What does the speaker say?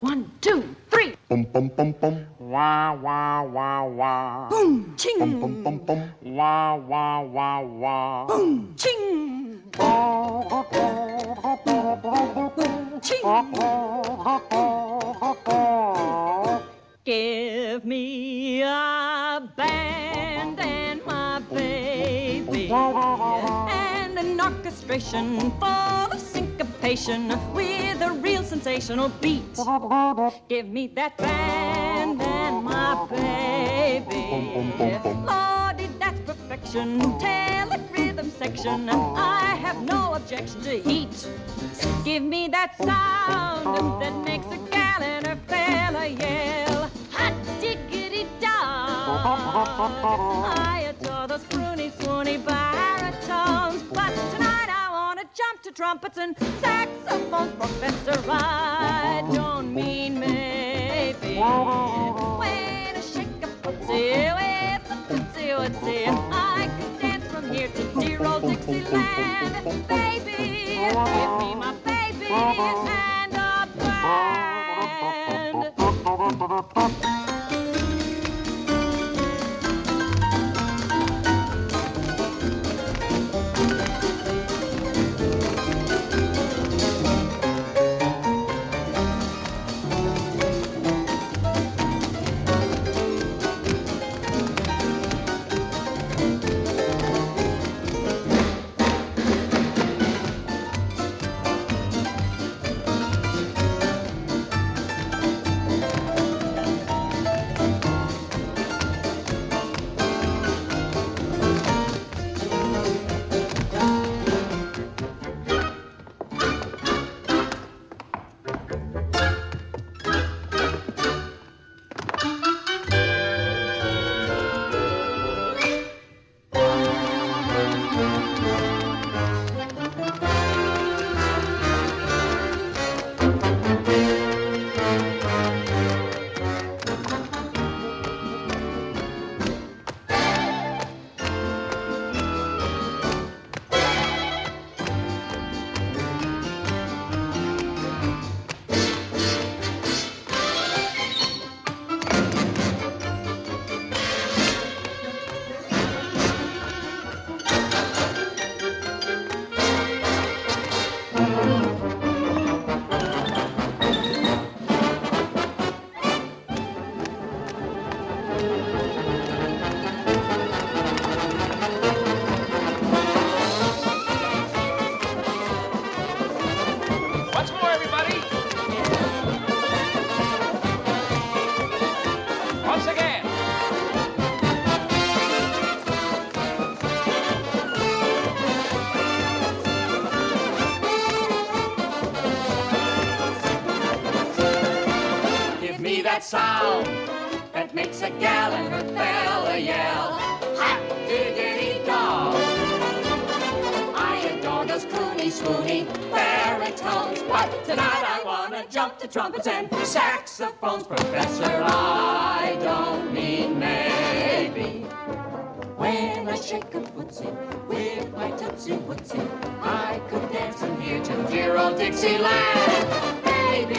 One, two, three. Bum bum bum bum. Wah wah wah wah. Boom, ching. Bum bum bum bum. Wah wah wah wah. Boom, ching. Ching. Give me a band and my baby and an orchestration full of syncopation with a real sensational beat. Give me that band and my baby. Lordy, that's perfection. Tell it rhythm section. I have no objection to heat. Give me that sound that makes a gal and her fella yell. Hot diggity dog. I adore those croony, swoony trumpets and saxophones, Professor. I don't mean maybe. When I shake a footsie with a tootsie wootsie, I could dance from here to dear old Dixieland. Baby, give me my baby and a band. That sound that makes a gal and her fella yell. Hot diggity dog. I adore those croony, swoony baritones. But tonight I wanna jump to trumpets and saxophones. Professor, I don't mean maybe. When I shake a footsie with my tootsie wootsie, I could dance from here to dear old Dixieland.